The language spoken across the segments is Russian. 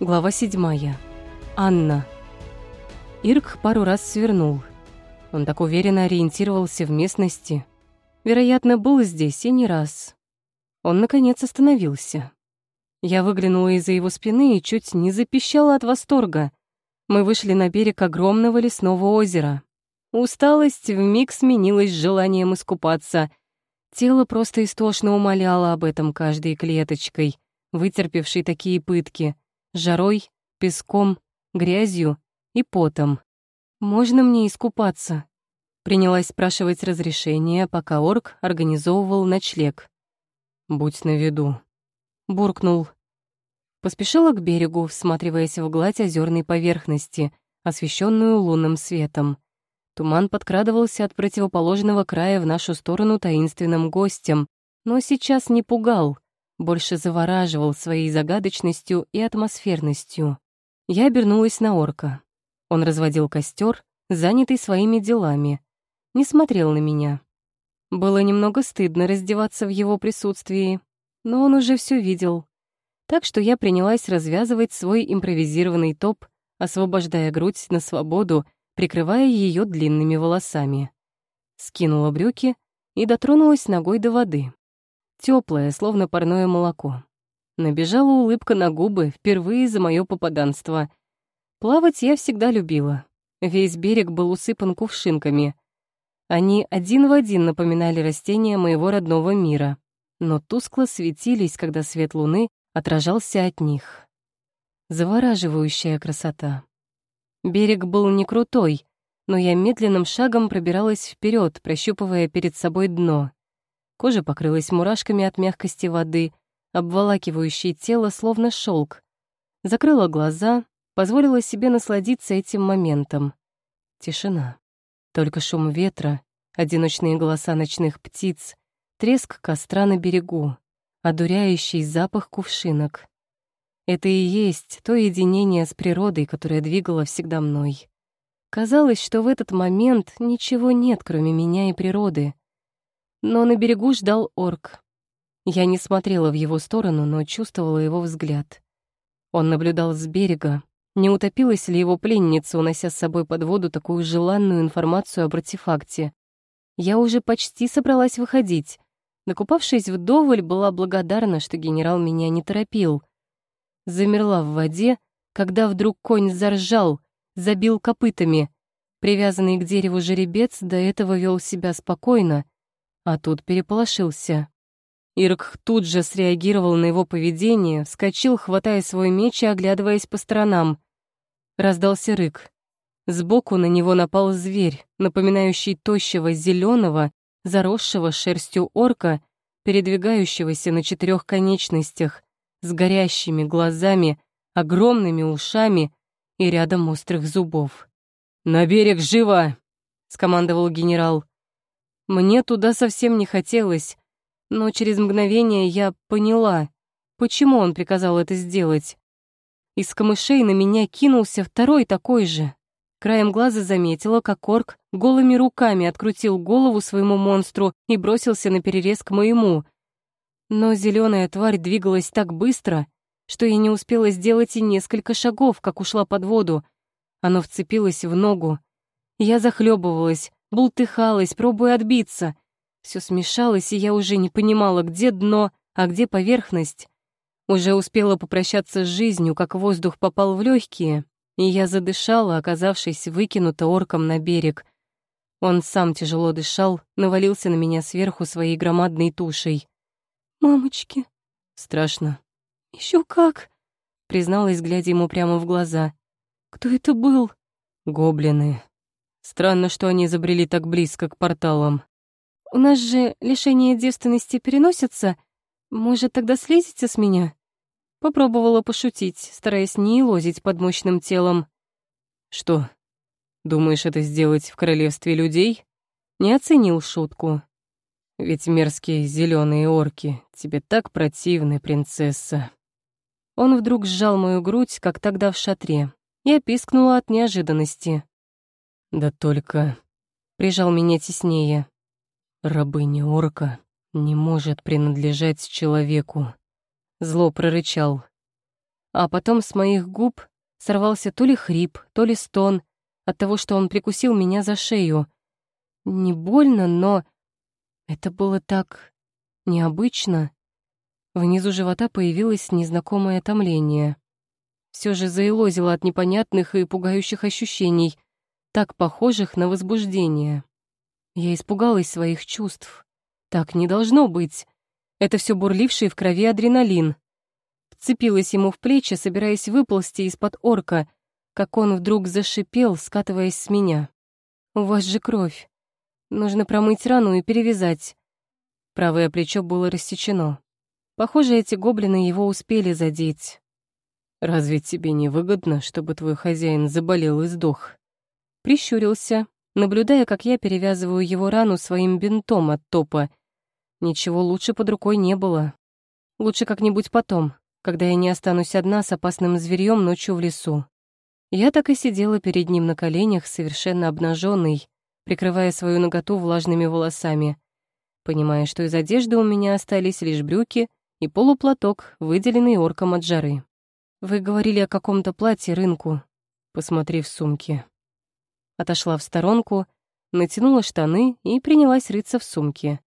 Глава седьмая. Анна. Ирк пару раз свернул. Он так уверенно ориентировался в местности. Вероятно, был здесь и не раз. Он, наконец, остановился. Я выглянула из-за его спины и чуть не запищала от восторга. Мы вышли на берег огромного лесного озера. Усталость вмиг сменилась желанием искупаться. Тело просто истошно умоляло об этом каждой клеточкой, вытерпевшей такие пытки — жарой, песком, грязью и потом. «Можно мне искупаться?» Принялась спрашивать разрешение, пока орк организовывал ночлег. «Будь на виду», — буркнул. Поспешила к берегу, всматриваясь в гладь озерной поверхности, освещенную лунным светом. Туман подкрадывался от противоположного края в нашу сторону таинственным гостем, но сейчас не пугал — больше завораживал своей загадочностью и атмосферностью. Я обернулась на орка. Он разводил костер, занятый своими делами. Не смотрел на меня. Было немного стыдно раздеваться в его присутствии, но он уже все видел. Так что я принялась развязывать свой импровизированный топ, освобождая грудь на свободу, прикрывая ее длинными волосами. Скинула брюки и дотронулась ногой до воды теплое, словно парное молоко. Набежала улыбка на губы впервые за мое попаданство. Плавать я всегда любила. Весь берег был усыпан кувшинками. Они один в один напоминали растения моего родного мира, но тускло светились, когда свет луны отражался от них. Завораживающая красота. Берег был не крутой, но я медленным шагом пробиралась вперед, прощупывая перед собой дно. Кожа покрылась мурашками от мягкости воды, обволакивающей тело словно шелк. Закрыла глаза, позволила себе насладиться этим моментом. Тишина. Только шум ветра, одиночные голоса ночных птиц, треск костра на берегу, одуряющий запах кувшинок. Это и есть то единение с природой, которое двигало всегда мной. Казалось, что в этот момент ничего нет, кроме меня и природы. Но на берегу ждал орк. Я не смотрела в его сторону, но чувствовала его взгляд. Он наблюдал с берега, не утопилась ли его пленница, унося с собой под воду такую желанную информацию об артефакте. Я уже почти собралась выходить. Накупавшись вдоволь, была благодарна, что генерал меня не торопил. Замерла в воде, когда вдруг конь заржал, забил копытами. Привязанный к дереву жеребец до этого вел себя спокойно, а тут переполошился. Ирк тут же среагировал на его поведение, вскочил, хватая свой меч и оглядываясь по сторонам. Раздался рык. Сбоку на него напал зверь, напоминающий тощего зеленого, заросшего шерстью орка, передвигающегося на четырех конечностях, с горящими глазами, огромными ушами и рядом острых зубов. «На берег живо!» — скомандовал генерал. Мне туда совсем не хотелось, но через мгновение я поняла, почему он приказал это сделать. Из камышей на меня кинулся второй такой же. Краем глаза заметила, как орк голыми руками открутил голову своему монстру и бросился на перерез к моему. Но зеленая тварь двигалась так быстро, что я не успела сделать и несколько шагов, как ушла под воду. Оно вцепилось в ногу. Я захлебывалась, бултыхалась, пробуя отбиться. Все смешалось, и я уже не понимала, где дно, а где поверхность. Уже успела попрощаться с жизнью, как воздух попал в легкие, и я задышала, оказавшись выкинута орком на берег. Он сам тяжело дышал, навалился на меня сверху своей громадной тушей. «Мамочки!» «Страшно». Еще как!» призналась, глядя ему прямо в глаза. «Кто это был?» «Гоблины», Странно, что они забрели так близко к порталам. У нас же лишение девственности переносится. Может, тогда слезете с меня? Попробовала пошутить, стараясь не лозить под мощным телом. Что, думаешь это сделать в королевстве людей? Не оценил шутку. Ведь мерзкие зеленые орки тебе так противны, принцесса. Он вдруг сжал мою грудь, как тогда в шатре, и опискнула от неожиданности. Да только прижал меня теснее. Рабыня орка не может принадлежать человеку. Зло прорычал. А потом с моих губ сорвался то ли хрип, то ли стон от того, что он прикусил меня за шею. Не больно, но это было так необычно. Внизу живота появилось незнакомое томление. Все же заилозило от непонятных и пугающих ощущений, так похожих на возбуждение. Я испугалась своих чувств. Так не должно быть. Это все бурливший в крови адреналин. Вцепилась ему в плечи, собираясь выползти из-под орка, как он вдруг зашипел, скатываясь с меня. «У вас же кровь. Нужно промыть рану и перевязать». Правое плечо было рассечено. Похоже, эти гоблины его успели задеть. «Разве тебе не выгодно, чтобы твой хозяин заболел и сдох?» Прищурился, наблюдая, как я перевязываю его рану своим бинтом от топа. Ничего лучше под рукой не было. Лучше как-нибудь потом, когда я не останусь одна с опасным зверьем ночью в лесу. Я так и сидела перед ним на коленях, совершенно обнаженной, прикрывая свою ноготу влажными волосами, понимая, что из одежды у меня остались лишь брюки — и полуплаток, выделенный орком от жары. «Вы говорили о каком-то платье рынку», посмотрев сумки. Отошла в сторонку, натянула штаны и принялась рыться в сумке.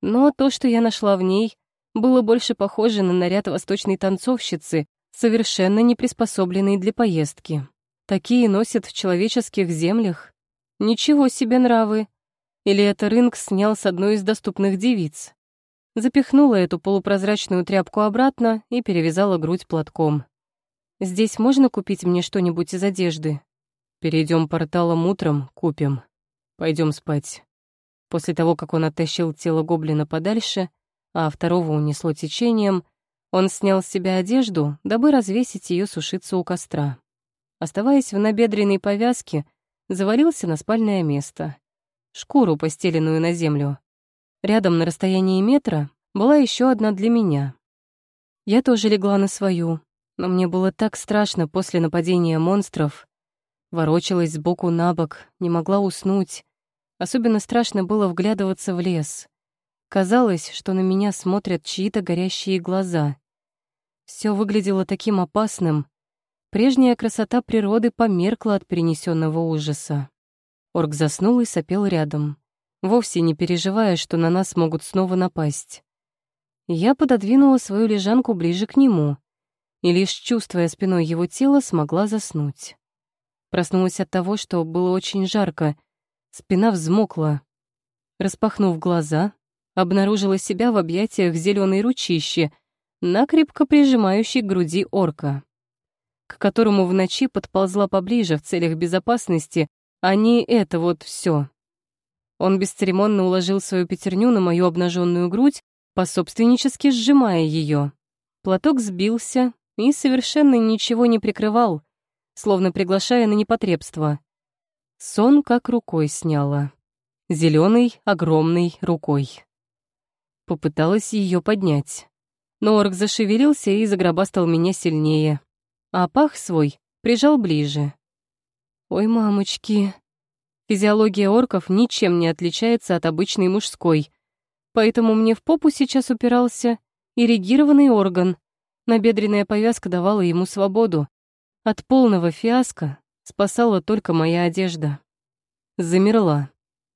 Но то, что я нашла в ней, было больше похоже на наряд восточной танцовщицы, совершенно не приспособленный для поездки. Такие носят в человеческих землях. Ничего себе нравы. Или это рынок снял с одной из доступных девиц запихнула эту полупрозрачную тряпку обратно и перевязала грудь платком. «Здесь можно купить мне что-нибудь из одежды?» Перейдем порталом утром, купим. Пойдем спать». После того, как он оттащил тело гоблина подальше, а второго унесло течением, он снял с себя одежду, дабы развесить ее сушиться у костра. Оставаясь в набедренной повязке, завалился на спальное место. Шкуру, постеленную на землю. Рядом на расстоянии метра была еще одна для меня. Я тоже легла на свою, но мне было так страшно после нападения монстров. Ворочалась сбоку на бок, не могла уснуть. Особенно страшно было вглядываться в лес. Казалось, что на меня смотрят чьи-то горящие глаза. Все выглядело таким опасным. Прежняя красота природы померкла от перенесенного ужаса. Орк заснул и сопел рядом вовсе не переживая, что на нас могут снова напасть. Я пододвинула свою лежанку ближе к нему и, лишь чувствуя спиной его тело, смогла заснуть. Проснулась от того, что было очень жарко, спина взмокла. Распахнув глаза, обнаружила себя в объятиях зеленой ручищи, накрепко прижимающей к груди орка, к которому в ночи подползла поближе в целях безопасности, а не это вот все. Он бесцеремонно уложил свою пятерню на мою обнаженную грудь, пособственнически сжимая ее. Платок сбился и совершенно ничего не прикрывал, словно приглашая на непотребство. Сон как рукой сняла. Зеленой, огромной рукой. Попыталась ее поднять. Но орк зашевелился и загробастал меня сильнее. А пах свой прижал ближе. «Ой, мамочки!» Физиология орков ничем не отличается от обычной мужской, поэтому мне в попу сейчас упирался ирригированный орган. Набедренная повязка давала ему свободу. От полного фиаско спасала только моя одежда. Замерла.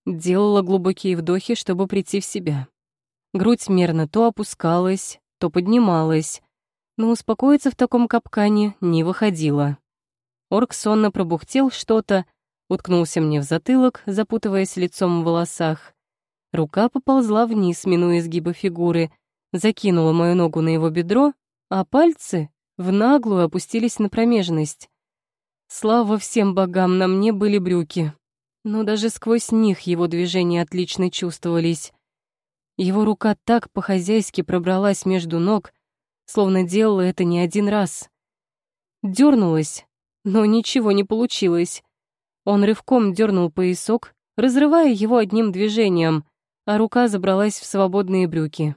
Делала глубокие вдохи, чтобы прийти в себя. Грудь мерно то опускалась, то поднималась, но успокоиться в таком капкане не выходило. Орк сонно пробухтел что-то, уткнулся мне в затылок, запутываясь лицом в волосах. Рука поползла вниз, минуя изгибы фигуры, закинула мою ногу на его бедро, а пальцы в наглую опустились на промежность. Слава всем богам, на мне были брюки. Но даже сквозь них его движения отлично чувствовались. Его рука так по-хозяйски пробралась между ног, словно делала это не один раз. Дёрнулась, но ничего не получилось. Он рывком дернул поясок, разрывая его одним движением, а рука забралась в свободные брюки.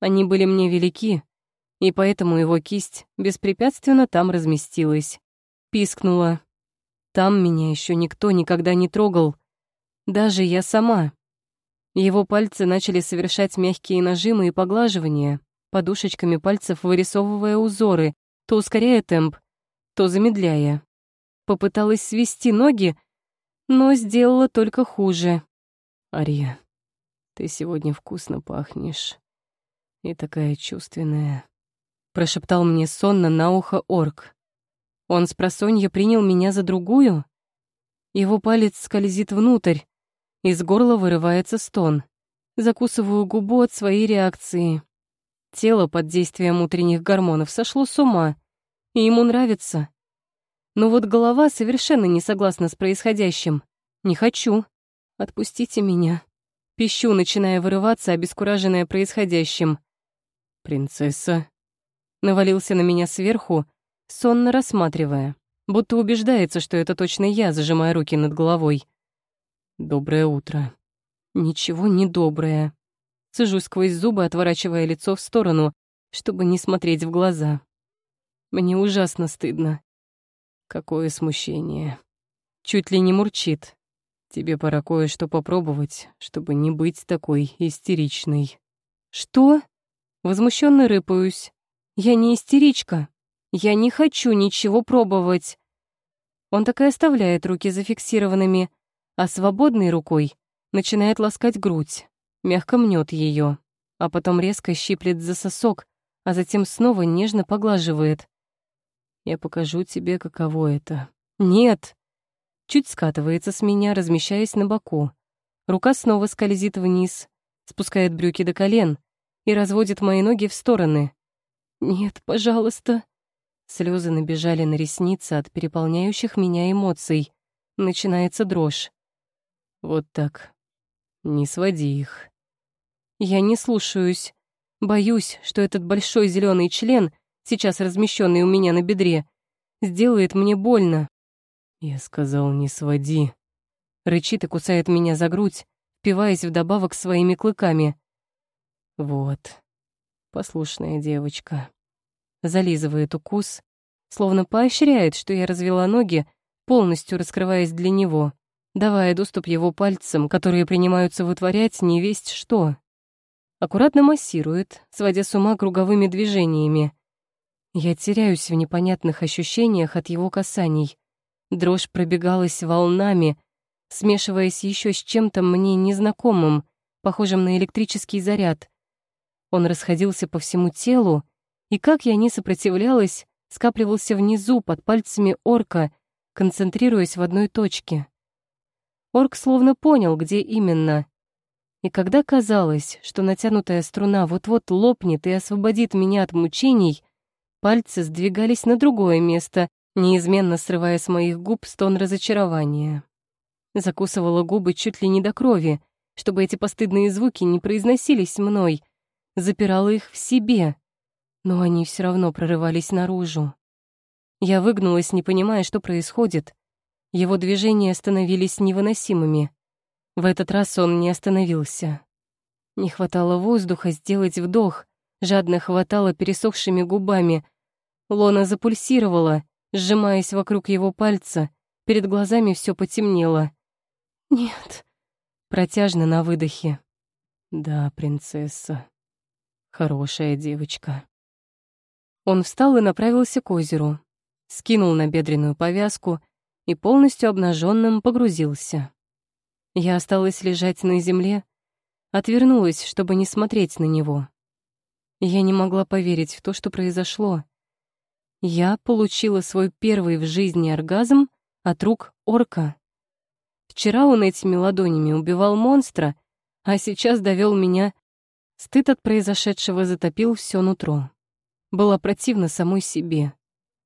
Они были мне велики, и поэтому его кисть беспрепятственно там разместилась. Пискнула. Там меня еще никто никогда не трогал. Даже я сама. Его пальцы начали совершать мягкие нажимы и поглаживания, подушечками пальцев вырисовывая узоры, то ускоряя темп, то замедляя. Попыталась свести ноги, но сделала только хуже. «Ария, ты сегодня вкусно пахнешь. И такая чувственная», — прошептал мне сонно на ухо орк. Он с просонья принял меня за другую? Его палец скользит внутрь, из горла вырывается стон. Закусываю губу от своей реакции. Тело под действием утренних гормонов сошло с ума, и ему нравится. Но вот голова совершенно не согласна с происходящим. Не хочу. Отпустите меня. Пищу, начиная вырываться, обескураженная происходящим. «Принцесса?» Навалился на меня сверху, сонно рассматривая, будто убеждается, что это точно я, зажимая руки над головой. «Доброе утро». Ничего не доброе. Сижу сквозь зубы, отворачивая лицо в сторону, чтобы не смотреть в глаза. Мне ужасно стыдно. Какое смущение. Чуть ли не мурчит. Тебе пора кое-что попробовать, чтобы не быть такой истеричной. Что? Возмущенно рыпаюсь. Я не истеричка. Я не хочу ничего пробовать. Он так и оставляет руки зафиксированными, а свободной рукой начинает ласкать грудь, мягко мнет ее, а потом резко щиплет за сосок, а затем снова нежно поглаживает. Я покажу тебе, каково это. Нет. Чуть скатывается с меня, размещаясь на боку. Рука снова скользит вниз, спускает брюки до колен и разводит мои ноги в стороны. Нет, пожалуйста. Слезы набежали на ресницы от переполняющих меня эмоций. Начинается дрожь. Вот так. Не своди их. Я не слушаюсь. Боюсь, что этот большой зеленый член, сейчас размещенный у меня на бедре, сделает мне больно. Я сказал, не своди. Рычит и кусает меня за грудь, впиваясь вдобавок своими клыками. Вот, послушная девочка. Зализывает укус, словно поощряет, что я развела ноги, полностью раскрываясь для него давая доступ его пальцам, которые принимаются вытворять не весть что. Аккуратно массирует, сводя с ума круговыми движениями. Я теряюсь в непонятных ощущениях от его касаний. Дрожь пробегалась волнами, смешиваясь еще с чем-то мне незнакомым, похожим на электрический заряд. Он расходился по всему телу, и, как я не сопротивлялась, скапливался внизу под пальцами орка, концентрируясь в одной точке. Орк словно понял, где именно. И когда казалось, что натянутая струна вот-вот лопнет и освободит меня от мучений, пальцы сдвигались на другое место, неизменно срывая с моих губ стон разочарования. Закусывала губы чуть ли не до крови, чтобы эти постыдные звуки не произносились мной, запирала их в себе, но они все равно прорывались наружу. Я выгнулась, не понимая, что происходит, его движения становились невыносимыми. В этот раз он не остановился. Не хватало воздуха сделать вдох, жадно хватало пересохшими губами. Лона запульсировала, сжимаясь вокруг его пальца, перед глазами все потемнело. «Нет», протяжно на выдохе. «Да, принцесса, хорошая девочка». Он встал и направился к озеру, скинул на бедренную повязку — и полностью обнаженным погрузился. Я осталась лежать на земле, отвернулась, чтобы не смотреть на него. Я не могла поверить в то, что произошло. Я получила свой первый в жизни оргазм от рук орка. Вчера он этими ладонями убивал монстра, а сейчас довел меня. Стыд от произошедшего затопил все нутро. Было противно самой себе.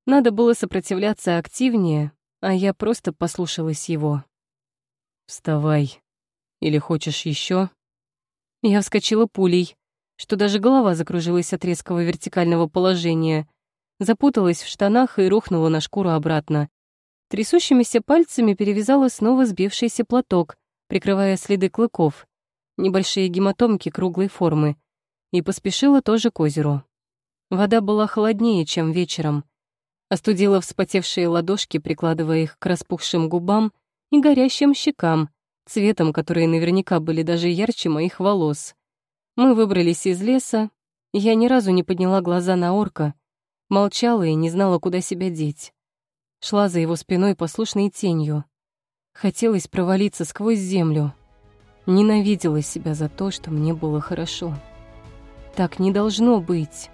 Надо было сопротивляться активнее, а я просто послушалась его. «Вставай. Или хочешь еще? Я вскочила пулей, что даже голова закружилась от резкого вертикального положения, запуталась в штанах и рухнула на шкуру обратно. Трясущимися пальцами перевязала снова сбившийся платок, прикрывая следы клыков, небольшие гематомки круглой формы, и поспешила тоже к озеру. Вода была холоднее, чем вечером, Остудила вспотевшие ладошки, прикладывая их к распухшим губам и горящим щекам, цветом, которые наверняка были даже ярче моих волос. Мы выбрались из леса, я ни разу не подняла глаза на орка, Молчала и не знала, куда себя деть. Шла за его спиной послушной тенью. Хотелось провалиться сквозь землю. Ненавидела себя за то, что мне было хорошо. Так не должно быть.